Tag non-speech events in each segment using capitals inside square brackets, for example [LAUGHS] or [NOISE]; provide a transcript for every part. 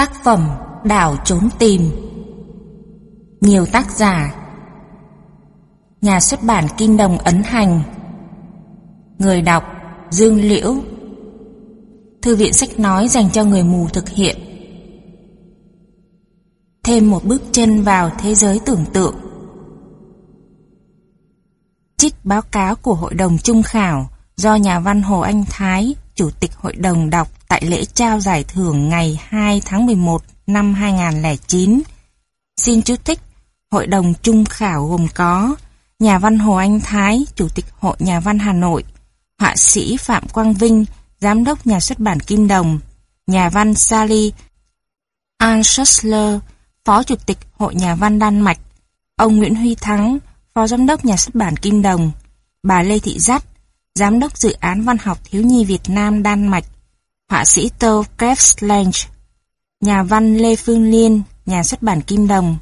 Tác phẩm Đảo trốn tìm. Nhiều tác giả. Nhà xuất bản kinh Đồng ấn hành. Người đọc Dương Liễu. Thư viện sách nói dành cho người mù thực hiện. Thêm một bước chân vào thế giới tưởng tượng. Trích báo cáo của Hội đồng Trung khảo do nhà văn Hồ Anh Thái, Chủ tịch Hội đồng đọc tại lễ trao giải thưởng ngày 2 tháng 11 năm 2009. Xin chú thích, Hội đồng Trung khảo gồm có nhà văn Hồ Anh Thái, Chủ tịch Hội Nhà văn Hà Nội, họa sĩ Phạm Quang Vinh, Giám đốc Nhà xuất bản Kim Đồng, nhà văn Sally Anschussler, Phó Chủ tịch Hội Nhà văn Đan Mạch, ông Nguyễn Huy Thắng, Phó Giám đốc Nhà xuất bản Kim Đồng, bà Lê Thị Dắt, Giám đốc Dự án Văn học Thiếu nhi Việt Nam Đan Mạch, họa sĩ Tô Krebslange, nhà văn Lê Phương Liên, nhà xuất bản Kim Đồng,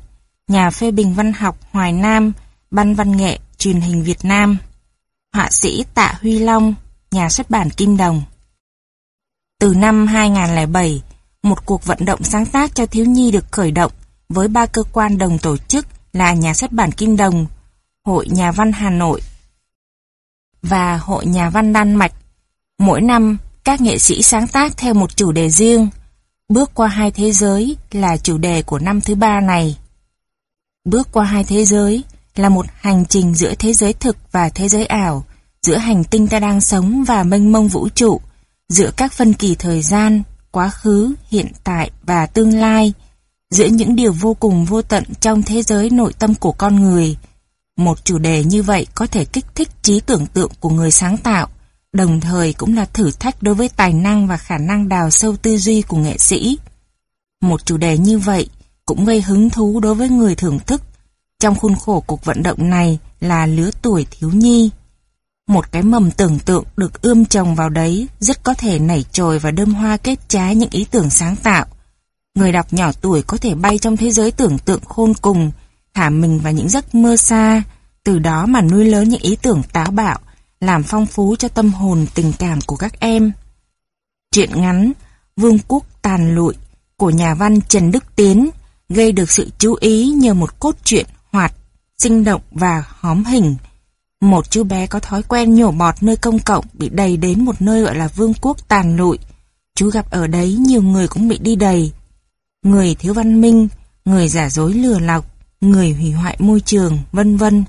nhà phê bình văn học Hoài Nam, ban văn nghệ, truyền hình Việt Nam, họa sĩ Tạ Huy Long, nhà xuất bản Kim Đồng. Từ năm 2007, một cuộc vận động sáng tác cho thiếu nhi được khởi động với ba cơ quan đồng tổ chức là Nhà xuất bản Kim Đồng, Hội Nhà văn Hà Nội và Hội Nhà văn Đan Mạch. Mỗi năm, các nghệ sĩ sáng tác theo một chủ đề riêng. Bước qua hai thế giới là chủ đề của năm thứ ba này. Bước qua hai thế giới là một hành trình giữa thế giới thực và thế giới ảo, giữa hành tinh ta đang sống và mênh mông vũ trụ, giữa các phân kỳ thời gian, quá khứ, hiện tại và tương lai, giữa những điều vô cùng vô tận trong thế giới nội tâm của con người. Một chủ đề như vậy có thể kích thích trí tưởng tượng của người sáng tạo, đồng thời cũng là thử thách đối với tài năng và khả năng đào sâu tư duy của nghệ sĩ. Một chủ đề như vậy cũng gây hứng thú đối với người thưởng thức. Trong khuôn khổ cuộc vận động này là lứa tuổi thiếu nhi. Một cái mầm tưởng tượng được ươm trồng vào đấy rất có thể nảy trồi và đơm hoa kết trái những ý tưởng sáng tạo. Người đọc nhỏ tuổi có thể bay trong thế giới tưởng tượng khôn cùng, thả mình vào những giấc mơ xa, từ đó mà nuôi lớn những ý tưởng táo bạo, làm phong phú cho tâm hồn tình cảm của các em. Chuyện ngắn Vương quốc tàn lụi của nhà văn Trần Đức Tiến gây được sự chú ý nhờ một cốt truyện hoạt, sinh động và hóm hình. Một chú bé có thói quen nhổ bọt nơi công cộng bị đầy đến một nơi gọi là vương quốc tàn lụi. Chú gặp ở đấy nhiều người cũng bị đi đầy. Người thiếu văn minh, người giả dối lừa lọc, người hủy hoại môi trường, vân vân.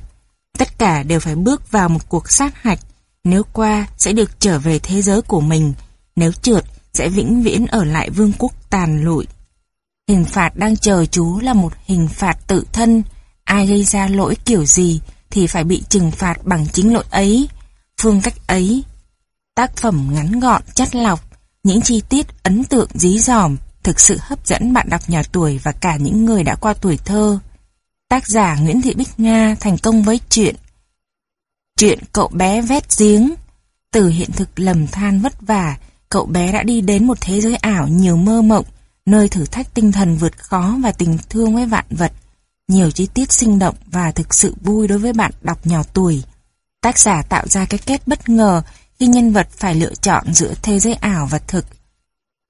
Tất cả đều phải bước vào một cuộc sát hạch. Nếu qua sẽ được trở về thế giới của mình, nếu trượt sẽ vĩnh viễn ở lại vương quốc tàn lụi. Hình phạt đang chờ chú là một hình phạt tự thân. Ai gây ra lỗi kiểu gì thì phải bị trừng phạt bằng chính lỗi ấy, phương cách ấy. Tác phẩm ngắn gọn, chất lọc, những chi tiết ấn tượng dí dỏm, thực sự hấp dẫn bạn đọc nhỏ tuổi và cả những người đã qua tuổi thơ. Tác giả Nguyễn Thị Bích Nga thành công với chuyện Chuyện cậu bé vét giếng. Từ hiện thực lầm than vất vả Cậu bé đã đi đến một thế giới ảo nhiều mơ mộng Nơi thử thách tinh thần vượt khó và tình thương với vạn vật. Nhiều chi tiết sinh động và thực sự vui đối với bạn đọc nhỏ tuổi. Tác giả tạo ra cái kết bất ngờ khi nhân vật phải lựa chọn giữa thế giới ảo và thực.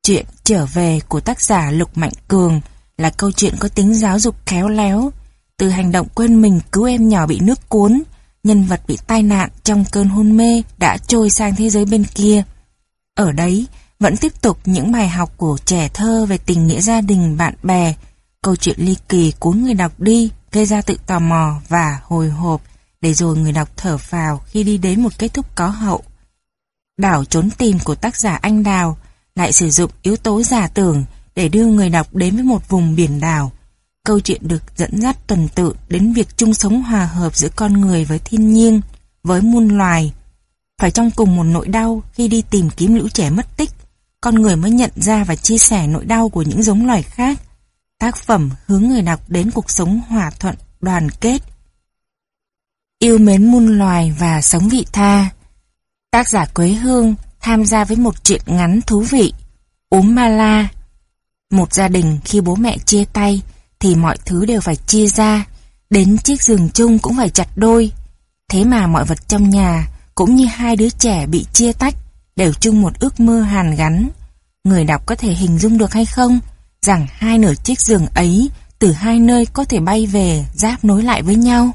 Chuyện trở về của tác giả Lục Mạnh Cường là câu chuyện có tính giáo dục khéo léo, từ hành động quên mình cứu em nhỏ bị nước cuốn, nhân vật bị tai nạn trong cơn hôn mê đã trôi sang thế giới bên kia. Ở đấy, vẫn tiếp tục những bài học của trẻ thơ về tình nghĩa gia đình, bạn bè. Câu chuyện ly kỳ cuốn người đọc đi, gây ra tự tò mò và hồi hộp, để rồi người đọc thở phào khi đi đến một kết thúc có hậu. Đảo trốn tìm của tác giả Anh Đào lại sử dụng yếu tố giả tưởng để đưa người đọc đến với một vùng biển đảo, Câu chuyện được dẫn dắt tuần tự đến việc chung sống hòa hợp giữa con người với thiên nhiên, với muôn loài. Phải trong cùng một nỗi đau khi đi tìm kiếm lũ trẻ mất tích, con người mới nhận ra và chia sẻ nỗi đau của những giống loài khác. Tác phẩm hướng người đọc đến cuộc sống hòa thuận, đoàn kết. Yêu mến muôn loài và sống vị tha. Tác giả Quế Hương tham gia với một chuyện ngắn thú vị, Ốm Ma La. Một gia đình khi bố mẹ chia tay, thì mọi thứ đều phải chia ra, đến chiếc giường chung cũng phải chặt đôi. Thế mà mọi vật trong nhà, cũng như hai đứa trẻ bị chia tách, đều chung một ước mơ hàn gắn. Người đọc có thể hình dung được hay không? rằng hai nửa chiếc giường ấy từ hai nơi có thể bay về giáp nối lại với nhau.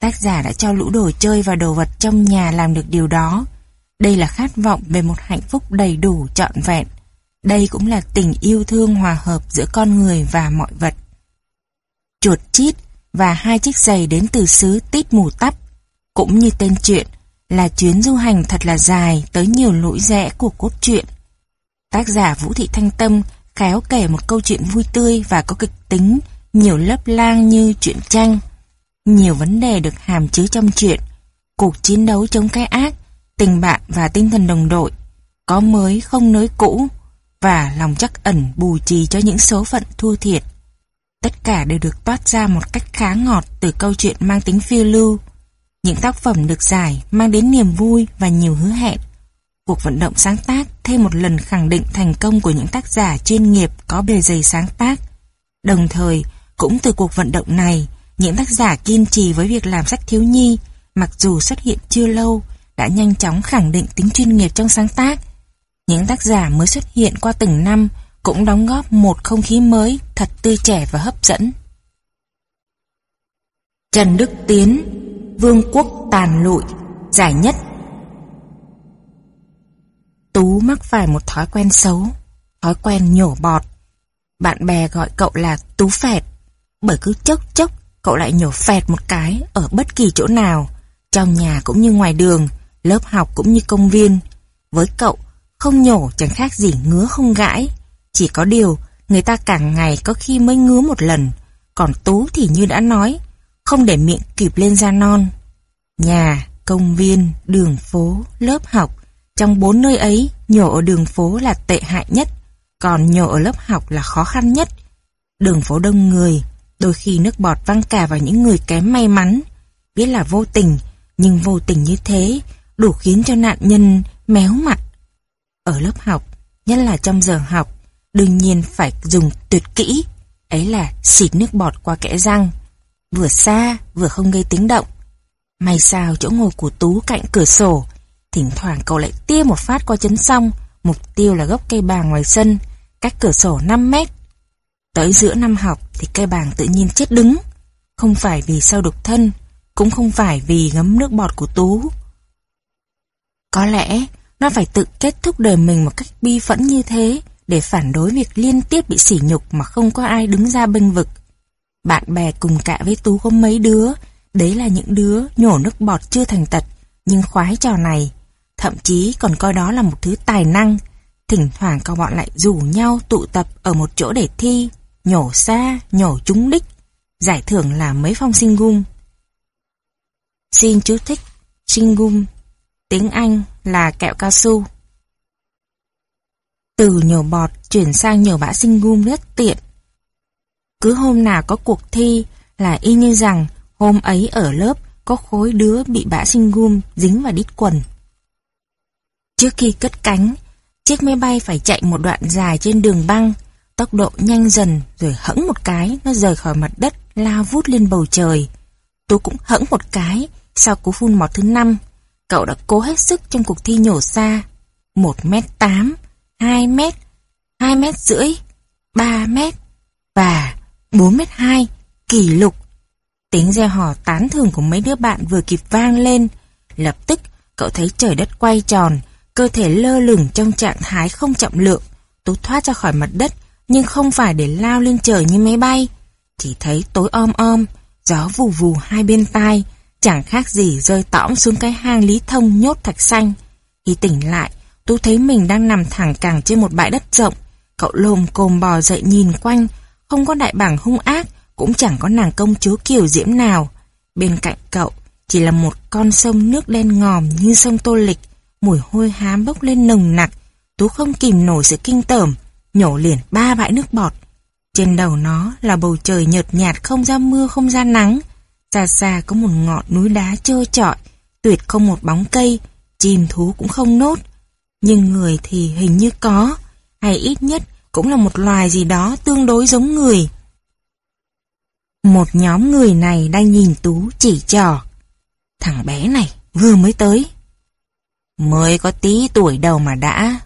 Tác giả đã cho lũ đồ chơi và đồ vật trong nhà làm được điều đó. Đây là khát vọng về một hạnh phúc đầy đủ trọn vẹn. Đây cũng là tình yêu thương hòa hợp giữa con người và mọi vật. Chuột chít và hai chiếc giày đến từ xứ tít mù tắp. Cũng như tên truyện là chuyến du hành thật là dài tới nhiều lỗi rẽ của cốt truyện. Tác giả Vũ Thị Thanh Tâm khéo kể một câu chuyện vui tươi và có kịch tính, nhiều lớp lang như chuyện tranh. Nhiều vấn đề được hàm chứa trong chuyện, cuộc chiến đấu chống cái ác, tình bạn và tinh thần đồng đội, có mới không nới cũ, và lòng chắc ẩn bù trì cho những số phận thua thiệt. Tất cả đều được toát ra một cách khá ngọt từ câu chuyện mang tính phiêu lưu. Những tác phẩm được giải mang đến niềm vui và nhiều hứa hẹn. Cuộc vận động sáng tác thêm một lần khẳng định thành công của những tác giả chuyên nghiệp có bề dày sáng tác. Đồng thời, cũng từ cuộc vận động này, những tác giả kiên trì với việc làm sách thiếu nhi, mặc dù xuất hiện chưa lâu, đã nhanh chóng khẳng định tính chuyên nghiệp trong sáng tác. Những tác giả mới xuất hiện qua từng năm cũng đóng góp một không khí mới thật tươi trẻ và hấp dẫn. Trần Đức Tiến, Vương quốc tàn lụi, Giải nhất. Tú mắc phải một thói quen xấu, Thói quen nhổ bọt. Bạn bè gọi cậu là Tú Phẹt, Bởi cứ chốc chốc Cậu lại nhổ phẹt một cái Ở bất kỳ chỗ nào, Trong nhà cũng như ngoài đường, Lớp học cũng như công viên. Với cậu, Không nhổ chẳng khác gì ngứa không gãi. Chỉ có điều Người ta cả ngày có khi mới ngứa một lần Còn Tú thì như đã nói Không để miệng kịp lên da non. Nhà, công viên, đường phố, lớp học Trong bốn nơi ấy Nhổ ở đường phố là tệ hại nhất Còn nhổ ở lớp học là khó khăn nhất. Đường phố đông người Đôi khi nước bọt văng cả vào những người kém may mắn. Biết là vô tình Nhưng vô tình như thế Đủ khiến cho nạn nhân méo mặt. Ở lớp học Nhất là trong giờ học Đương nhiên phải dùng tuyệt kỹ. Ấy là xịt nước bọt qua kẽ răng, Vừa xa vừa không gây tiếng động. May sao chỗ ngồi của Tú cạnh cửa sổ, Thỉnh thoảng cậu lại tia một phát qua chấn xong Mục tiêu là gốc cây bàng ngoài sân, Cách cửa sổ 5 mét. Tới giữa năm học thì cây bàng tự nhiên chết đứng. Không phải vì sao đục thân, Cũng không phải vì ngấm nước bọt của Tú. Có lẽ nó phải tự kết thúc đời mình một cách bi phẫn như thế để phản đối việc liên tiếp bị sỉ nhục mà không có ai đứng ra bênh vực. Bạn bè cùng cạ với Tú có mấy đứa, đấy là những đứa nhổ nước bọt chưa thành tật, nhưng khoái trò này, thậm chí còn coi đó là một thứ tài năng. Thỉnh thoảng các bọn lại rủ nhau tụ tập ở một chỗ để thi, nhổ xa, nhổ trúng đích, giải thưởng là mấy phong sinh gum. Xin chú thích, sinh gum, tiếng Anh là kẹo cao su. Từ nhổ bọt chuyển sang nhổ bã sinh gum rất tiện. Cứ hôm nào có cuộc thi là y như rằng hôm ấy ở lớp có khối đứa bị bã sinh gum dính vào đít quần. Trước khi cất cánh, chiếc máy bay phải chạy một đoạn dài trên đường băng, tốc độ nhanh dần rồi hẫng một cái nó rời khỏi mặt đất lao vút lên bầu trời. Tú cũng hẫng một cái sau cú phun mọt thứ năm. Cậu đã cố hết sức trong cuộc thi nhổ xa. một mét tám 2 mét, 2 mét rưỡi, 3 mét và 4 mét 2, kỷ lục. Tiếng reo hò tán thưởng của mấy đứa bạn vừa kịp vang lên. Lập tức, cậu thấy trời đất quay tròn, cơ thể lơ lửng trong trạng thái không trọng lượng. Tú thoát ra khỏi mặt đất, nhưng không phải để lao lên trời như máy bay. Chỉ thấy tối om om, gió vù vù hai bên tai, chẳng khác gì rơi tõm xuống cái hang lý thông nhốt thạch xanh. Khi tỉnh lại, Tú thấy mình đang nằm thẳng cẳng trên một bãi đất rộng. Cậu lồm cồm bò dậy nhìn quanh, không có đại bảng hung ác, cũng chẳng có nàng công chúa kiều diễm nào. Bên cạnh cậu chỉ là một con sông nước đen ngòm như sông Tô Lịch, mùi hôi hám bốc lên nồng nặc. Tú không kìm nổi sự kinh tởm, nhổ liền ba bãi nước bọt. Trên đầu nó là bầu trời nhợt nhạt không ra mưa không ra nắng. Xa xa có một ngọn núi đá trơ trọi, tuyệt không một bóng cây, chim thú cũng không nốt. Nhưng người thì hình như có, hay ít nhất cũng là một loài gì đó tương đối giống người. Một nhóm người này đang nhìn Tú chỉ trò. Thằng bé này vừa mới tới. Mới có tí tuổi đầu mà đã.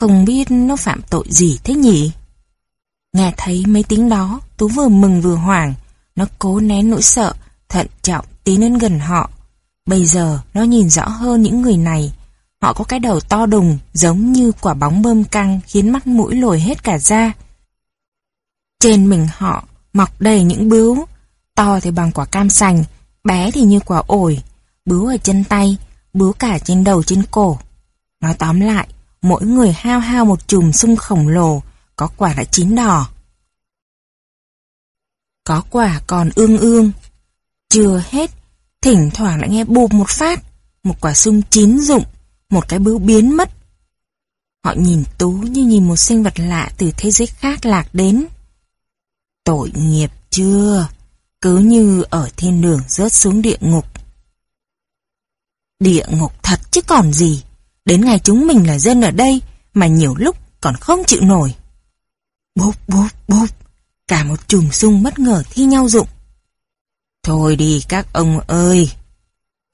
Không biết nó phạm tội gì thế nhỉ? Nghe thấy mấy tiếng đó, Tú vừa mừng vừa hoảng. Nó cố nén nỗi sợ, thận trọng tiến đến gần họ. Bây giờ nó nhìn rõ hơn những người này. Họ có cái đầu to đùng, giống như quả bóng bơm căng khiến mắt mũi lồi hết cả ra. Trên mình họ mọc đầy những bướu, to thì bằng quả cam sành, bé thì như quả ổi, bướu ở chân tay, bướu cả trên đầu trên cổ. Nói tóm lại, mỗi người hao hao một chùm sung khổng lồ, có quả đã chín đỏ. Có quả còn ương ương. Chưa hết, thỉnh thoảng lại nghe bụp một phát, một quả sung chín rụng, một cái bướu biến mất. Họ nhìn Tú như nhìn một sinh vật lạ từ thế giới khác lạc đến. Tội nghiệp chưa? Cứ như ở thiên đường rớt xuống địa ngục. Địa ngục thật chứ còn gì. Đến ngày chúng mình là dân ở đây mà nhiều lúc còn không chịu nổi. Bốp bốp bốp, cả một chùm sung bất ngờ thi nhau rụng. Thôi đi các ông ơi.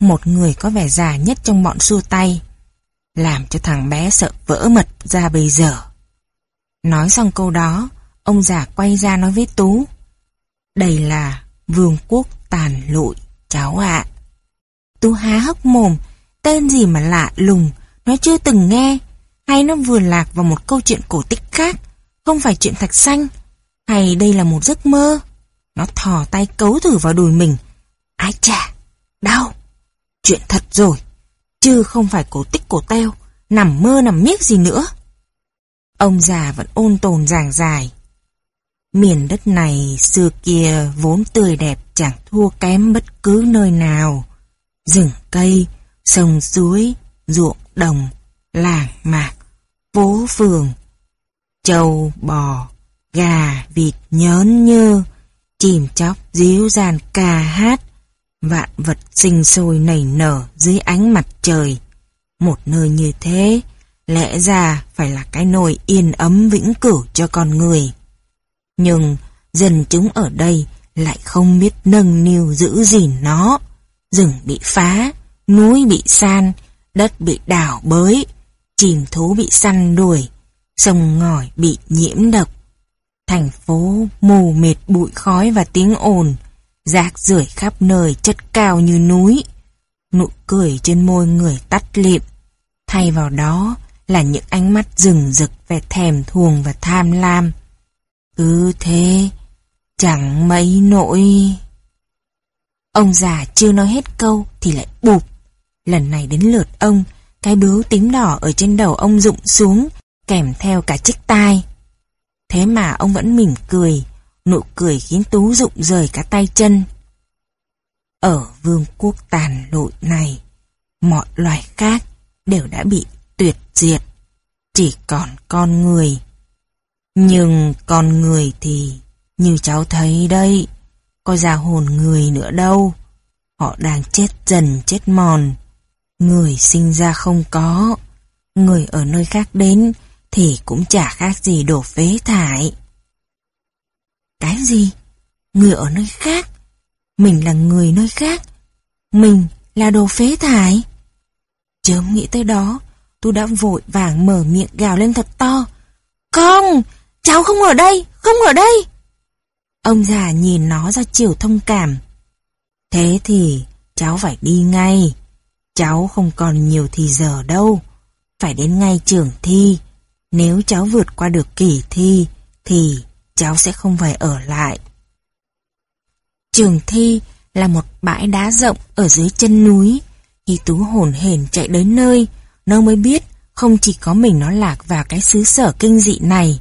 Một người có vẻ già nhất trong bọn xua tay. Làm cho thằng bé sợ vỡ mật ra bây giờ. Nói xong câu đó, ông già quay ra nói với Tú. Đây là vương quốc tàn lụi, cháu ạ. Tú há hốc mồm, tên gì mà lạ lùng, nó chưa từng nghe, hay nó vừa lạc vào một câu chuyện cổ tích khác, không phải chuyện thạch xanh, hay đây là một giấc mơ. Nó thò tay cấu thử vào đùi mình. Ái chà, đau. Chuyện thật rồi, chứ không phải cổ tích cổ teo, nằm mơ nằm miếc gì nữa. Ông già vẫn ôn tồn giảng dài. Miền đất này xưa kia vốn tươi đẹp chẳng thua kém bất cứ nơi nào. Rừng cây, sông suối, ruộng đồng, làng mạc, phố phường, trâu, bò, gà, vịt nhớn nhơ, chìm chóc, díu dàn ca hát, vạn vật sinh sôi nảy nở dưới ánh mặt trời. Một nơi như thế, lẽ ra phải là cái nồi yên ấm vĩnh cửu cho con người. Nhưng dân chúng ở đây lại không biết nâng niu giữ gìn nó. Rừng bị phá, núi bị san, đất bị đảo bới, chìm thú bị săn đuổi, sông ngòi bị nhiễm độc. Thành phố mù mệt bụi khói và tiếng ồn, rác rưởi khắp nơi chất cao như núi. Nụ cười trên môi người tắt lịm, thay vào đó là những ánh mắt rừng rực về thèm thuồng và tham lam. Cứ thế, chẳng mấy nỗi... Ông già chưa nói hết câu thì lại bụp. Lần này đến lượt ông, cái bướu tím đỏ ở trên đầu ông rụng xuống, kèm theo cả chiếc tai. Thế mà ông vẫn mỉm cười, nụ cười khiến Tú rụng rời cả tay chân. Ở vương quốc tàn lụi này, mọi loài khác đều đã bị tuyệt diệt, chỉ còn con người. Nhưng con người thì, như cháu thấy đây, có ra hồn người nữa đâu. Họ đang chết dần chết mòn. Người sinh ra không có, người ở nơi khác đến thì cũng chả khác gì đổ phế thải. Cái gì? Người ở nơi khác? Mình là người nơi khác? Mình là đồ phế thải? Chớm nghĩ tới đó, tôi đã vội vàng mở miệng gào lên thật to. Không! Cháu không ở đây! Không ở đây! Ông già nhìn nó ra chiều thông cảm. Thế thì cháu phải đi ngay. Cháu không còn nhiều thì giờ đâu. Phải đến ngay trường thi. Nếu cháu vượt qua được kỳ thi, thì cháu sẽ không phải ở lại. Trường thi là một bãi đá rộng ở dưới chân núi. Khi Tú hồn hển chạy đến nơi, nó mới biết không chỉ có mình nó lạc vào cái xứ sở kinh dị này.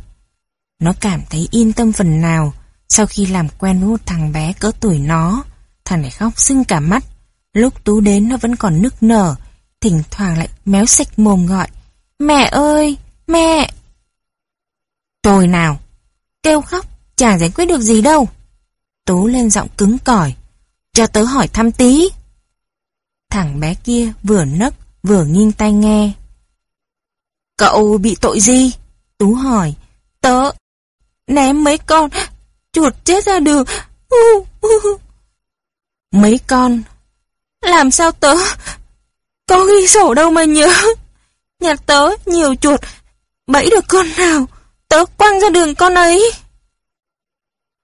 Nó cảm thấy yên tâm phần nào sau khi làm quen với một thằng bé cỡ tuổi nó. Thằng này khóc sưng cả mắt. Lúc Tú đến nó vẫn còn nức nở, thỉnh thoảng lại méo sạch mồm gọi. Mẹ ơi! Mẹ! Tôi nào! Kêu khóc, chả giải quyết được gì đâu. Tú lên giọng cứng cỏi. Cho tớ hỏi thăm tí. Thằng bé kia vừa nấc, vừa nghiêng tai nghe. Cậu bị tội gì? Tú hỏi. Tớ ném mấy con chuột chết ra đường. Mấy con? Làm sao tớ? Có ghi sổ đâu mà nhớ. Nhà tớ nhiều chuột, bẫy được con nào, tớ quăng ra đường con ấy.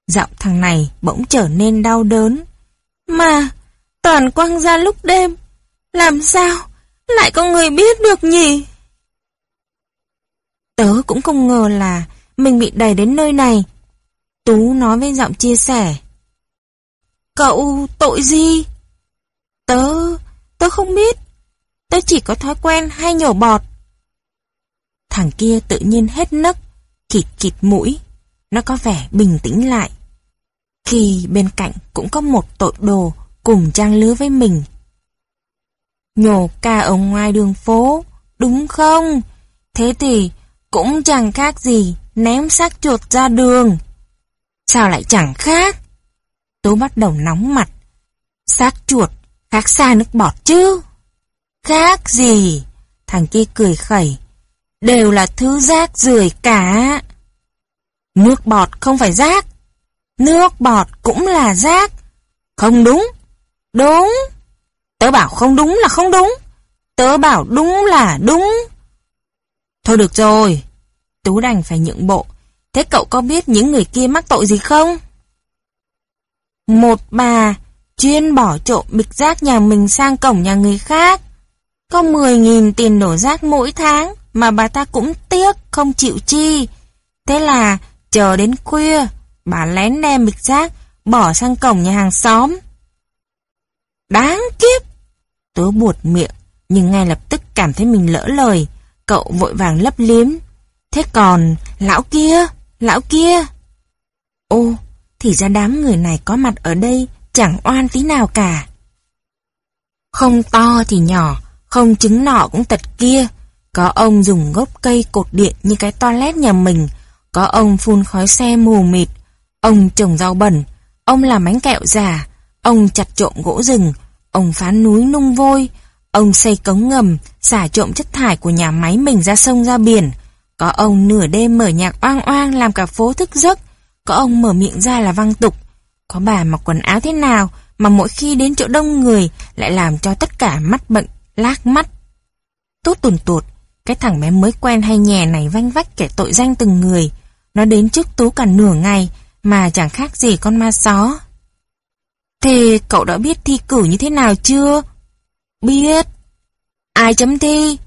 Giọng thằng này bỗng trở nên đau đớn. Mà, toàn quăng ra lúc đêm. Làm sao? Lại có người biết được nhỉ? Tớ cũng không ngờ là mình bị đẩy đến nơi này. Tú nói với giọng chia sẻ. Cậu tội gì? Tớ, tớ không biết. Tớ chỉ có thói quen hay nhổ bọt. Thằng kia tự nhiên hết nấc, kịt kịt mũi. Nó có vẻ bình tĩnh lại. Khi bên cạnh cũng có một tội đồ cùng trang lứa với mình. Nhổ ca ở ngoài đường phố, đúng không? Thế thì cũng chẳng khác gì ném xác chuột ra đường. Sao lại chẳng khác? Tú bắt đầu nóng mặt. Xác chuột khác xa nước bọt chứ? Khác gì? Thằng kia cười khẩy. Đều là thứ rác rưởi cả. Nước bọt không phải rác. Nước bọt cũng là rác. Không đúng. Đúng. Tớ bảo không đúng là không đúng. Tớ bảo đúng là đúng. Thôi được rồi. Tú đành phải nhượng bộ. Thế cậu có biết những người kia mắc tội gì không? Một bà chuyên bỏ trộm bịch rác nhà mình sang cổng nhà người khác. Có 10.000 tiền đổ rác mỗi tháng mà bà ta cũng tiếc không chịu chi. Thế là chờ đến khuya, bà lén đem bịch rác bỏ sang cổng nhà hàng xóm. Đáng kiếp! Tớ buột miệng, nhưng ngay lập tức cảm thấy mình lỡ lời. Cậu vội vàng lấp liếm. Thế còn, lão kia, lão kia. Ô, thì ra đám người này có mặt ở đây chẳng oan tí nào cả. Không to thì nhỏ, không chứng nọ cũng tật kia. Có ông dùng gốc cây cột điện như cái toilet nhà mình, có ông phun khói xe mù mịt, ông trồng rau bẩn, ông làm bánh kẹo giả, ông chặt trộm gỗ rừng, ông phán núi nung vôi, ông xây cống ngầm, xả trộm chất thải của nhà máy mình ra sông ra biển. Có ông nửa đêm mở nhạc oang oang làm cả phố thức giấc, có ông mở miệng ra là văng tục. Có bà mặc quần áo thế nào mà mỗi khi đến chỗ đông người lại làm cho tất cả mắt bệnh, lác mắt. Tốt tuần tuột, cái thằng bé mới quen hay nhè này vanh vách kẻ tội danh từng người. Nó đến trước Tú cả nửa ngày, mà chẳng khác gì con ma só. Thế cậu đã biết thi cử như thế nào chưa? Biết. Ai chấm thi?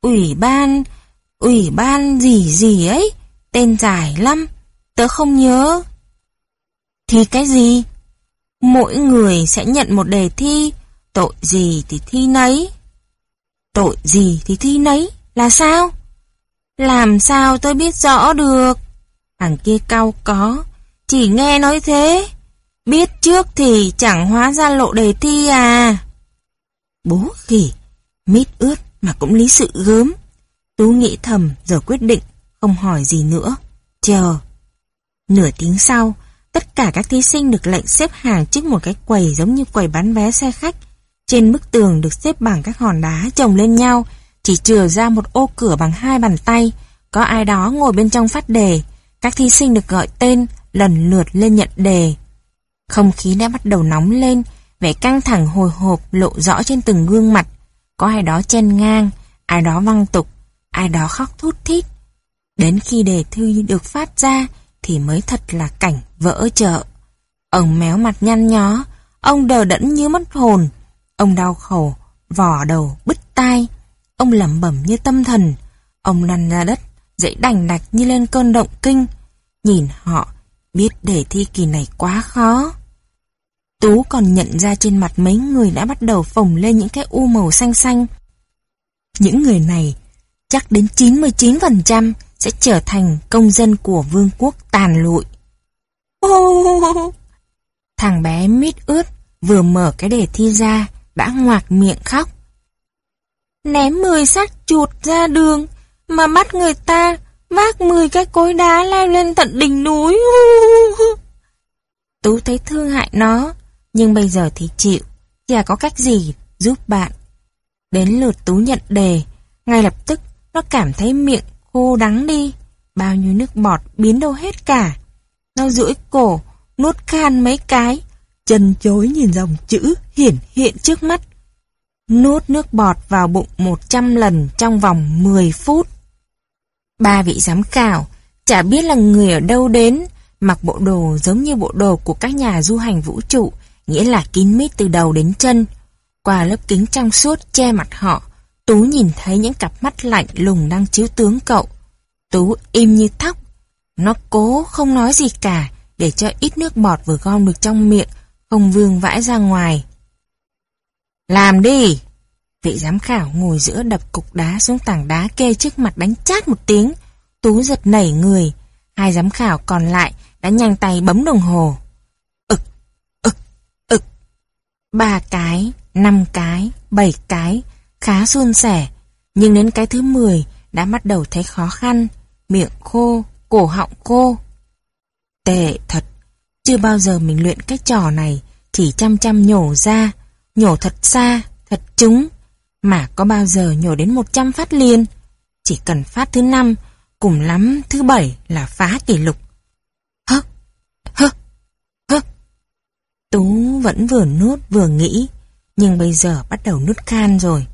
Ủy ban... Ủy ban gì gì ấy? Tên dài lắm. Tớ không nhớ. Thi cái gì? Mỗi người sẽ nhận một đề thi. Tội gì thì thi nấy. Tội gì thì thi nấy. Là sao? Làm sao tôi biết rõ được? Thằng kia cao có. Chỉ nghe nói thế. Biết trước thì chẳng hóa ra lộ đề thi à. Bố khỉ, mít ướt mà cũng lý sự gớm. Tú nghĩ thầm rồi quyết định, không hỏi gì nữa. Chờ. Nửa tiếng sau, tất cả các thí sinh được lệnh xếp hàng trước một cái quầy giống như quầy bán vé xe khách. Trên bức tường được xếp bằng các hòn đá chồng lên nhau, chỉ chừa ra một ô cửa bằng hai bàn tay. Có ai đó ngồi bên trong phát đề. Các thí sinh được gọi tên, lần lượt lên nhận đề. Không khí đã bắt đầu nóng lên, vẻ căng thẳng hồi hộp lộ rõ trên từng gương mặt. Có ai đó chen ngang, ai đó văng tục, ai đó khóc thút thít. Đến khi đề thư được phát ra thì mới thật là cảnh vỡ chợ. Ông méo mặt nhăn nhó, ông đờ đẫn như mất hồn. Ông đau khổ, vỏ đầu, bứt tai. Ông lẩm bẩm như tâm thần. Ông lăn ra đất, dậy đành đạch như lên cơn động kinh. Nhìn họ, biết đề thi kỳ này quá khó. Tú còn nhận ra trên mặt mấy người đã bắt đầu phồng lên những cái u màu xanh xanh. Những người này chắc đến 99% sẽ trở thành công dân của vương quốc tàn lụi. ô, Thằng bé mít ướt vừa mở cái đề thi ra đã ngoạc miệng khóc. Ném 10 xác chuột ra đường mà bắt người ta vác 10 cái cối đá leo lên tận đỉnh núi. [LAUGHS] Tú thấy thương hại nó, nhưng bây giờ thì chịu, chả có cách gì giúp bạn. Đến lượt Tú nhận đề, ngay lập tức nó cảm thấy miệng khô đắng đi, bao nhiêu nước bọt biến đâu hết cả. Nó duỗi cổ, nuốt khan mấy cái, chân chối nhìn dòng chữ hiển hiện trước mắt. Nuốt nước bọt vào bụng 100 lần trong vòng 10 phút. Ba vị giám khảo, chả biết là người ở đâu đến, mặc bộ đồ giống như bộ đồ của các nhà du hành vũ trụ, nghĩa là kín mít từ đầu đến chân. Qua lớp kính trong suốt che mặt họ, Tú nhìn thấy những cặp mắt lạnh lùng đang chiếu tướng cậu. Tú im như thóc. Nó cố không nói gì cả để cho ít nước bọt vừa gom được trong miệng không vương vãi ra ngoài. Làm đi! Vị giám khảo ngồi giữa đập cục đá xuống tảng đá kê trước mặt đánh chát một tiếng. Tú giật nảy người. Hai giám khảo còn lại đã nhanh tay bấm đồng hồ. Ực, ực, ực. Ba cái, năm cái, bảy cái, khá suôn sẻ. Nhưng đến cái thứ mười đã bắt đầu thấy khó khăn. Miệng khô, cổ họng khô. Tệ thật. Chưa bao giờ mình luyện cái trò này, chỉ chăm chăm nhổ ra, nhổ thật xa, thật trúng. Mà có bao giờ nhổ đến 100 phát liền. Chỉ cần phát thứ năm, cùng lắm thứ bảy là phá kỷ lục. Hơ, hơ, hơ. Tú vẫn vừa nuốt vừa nghĩ, nhưng bây giờ bắt đầu nút khan rồi.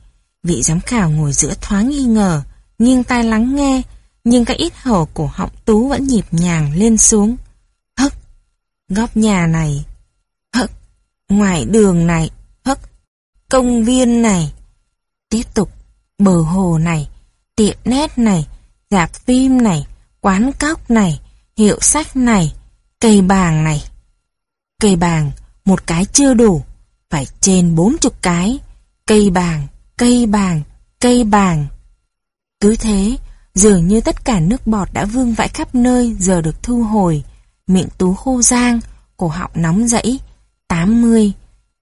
Vị giám khảo ngồi giữa thoáng nghi ngờ, nghiêng tai lắng nghe, nhưng cái ít hầu của họng Tú vẫn nhịp nhàng lên xuống. Hất, góc nhà này, hất, ngoài đường này, công viên này. Tiếp tục, bờ hồ này, tiệm nét này, dạp phim này, quán cóc này, hiệu sách này, cây bàng này. Cây bàng, một cái chưa đủ, phải trên bốn chục cái. Cây bàng, cây bàng, cây bàng. Cứ thế, dường như tất cả nước bọt đã vương vãi khắp nơi giờ được thu hồi. Miệng tú khô giang, cổ họng nóng rẫy. 80,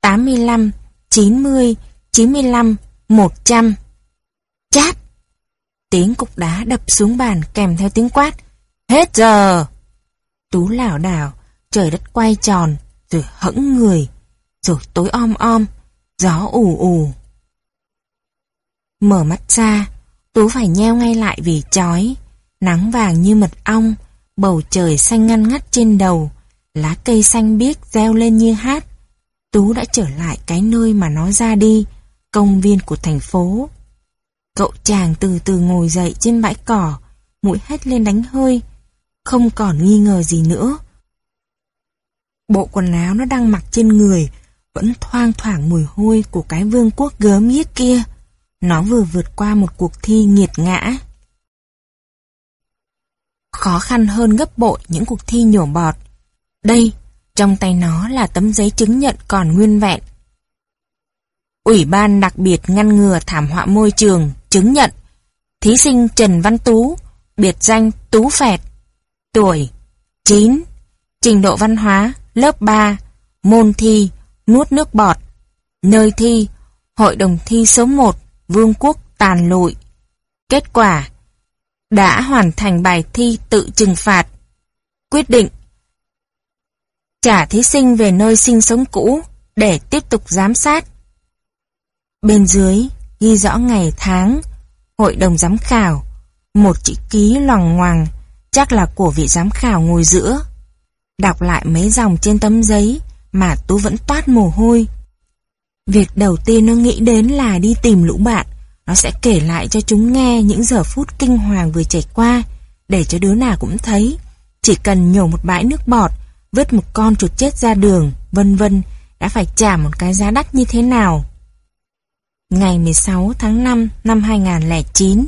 85, 90, 95, 100. Chát! Tiếng cục đá đập xuống bàn kèm theo tiếng quát. Hết giờ! Tú lảo đảo, trời đất quay tròn, rồi hững người, rồi tối om om, gió ù ù. Mở mắt ra, Tú phải nheo ngay lại vì chói, nắng vàng như mật ong, bầu trời xanh ngăn ngắt trên đầu, lá cây xanh biếc reo lên như hát. Tú đã trở lại cái nơi mà nó ra đi, công viên của thành phố. Cậu chàng từ từ ngồi dậy trên bãi cỏ, mũi hét lên đánh hơi, không còn nghi ngờ gì nữa. Bộ quần áo nó đang mặc trên người, vẫn thoang thoảng mùi hôi của cái vương quốc gớm ghiếc kia. Nó vừa vượt qua một cuộc thi nghiệt ngã. Khó khăn hơn gấp bội những cuộc thi nhổ bọt. Đây, trong tay nó là tấm giấy chứng nhận còn nguyên vẹn. Ủy ban đặc biệt ngăn ngừa thảm họa môi trường chứng nhận thí sinh Trần Văn Tú, biệt danh Tú Phẹt, tuổi 9, trình độ văn hóa lớp 3, môn thi nuốt nước bọt, nơi thi hội đồng thi số 1 Vương quốc tàn lụi. Kết quả đã hoàn thành bài thi tự trừng phạt. Quyết định trả thí sinh về nơi sinh sống cũ để tiếp tục giám sát. Bên dưới ghi rõ ngày tháng, hội đồng giám khảo, một chữ ký loằng ngoằng, chắc là của vị giám khảo ngồi giữa. Đọc lại mấy dòng trên tấm giấy mà Tú vẫn toát mồ hôi. Việc đầu tiên nó nghĩ đến là đi tìm lũ bạn, nó sẽ kể lại cho chúng nghe những giờ phút kinh hoàng vừa trải qua, để cho đứa nào cũng thấy. Chỉ cần nhổ một bãi nước bọt, vứt một con chuột chết ra đường, vân vân, đã phải trả một cái giá đắt như thế nào. Ngày 16 tháng 5 năm 2009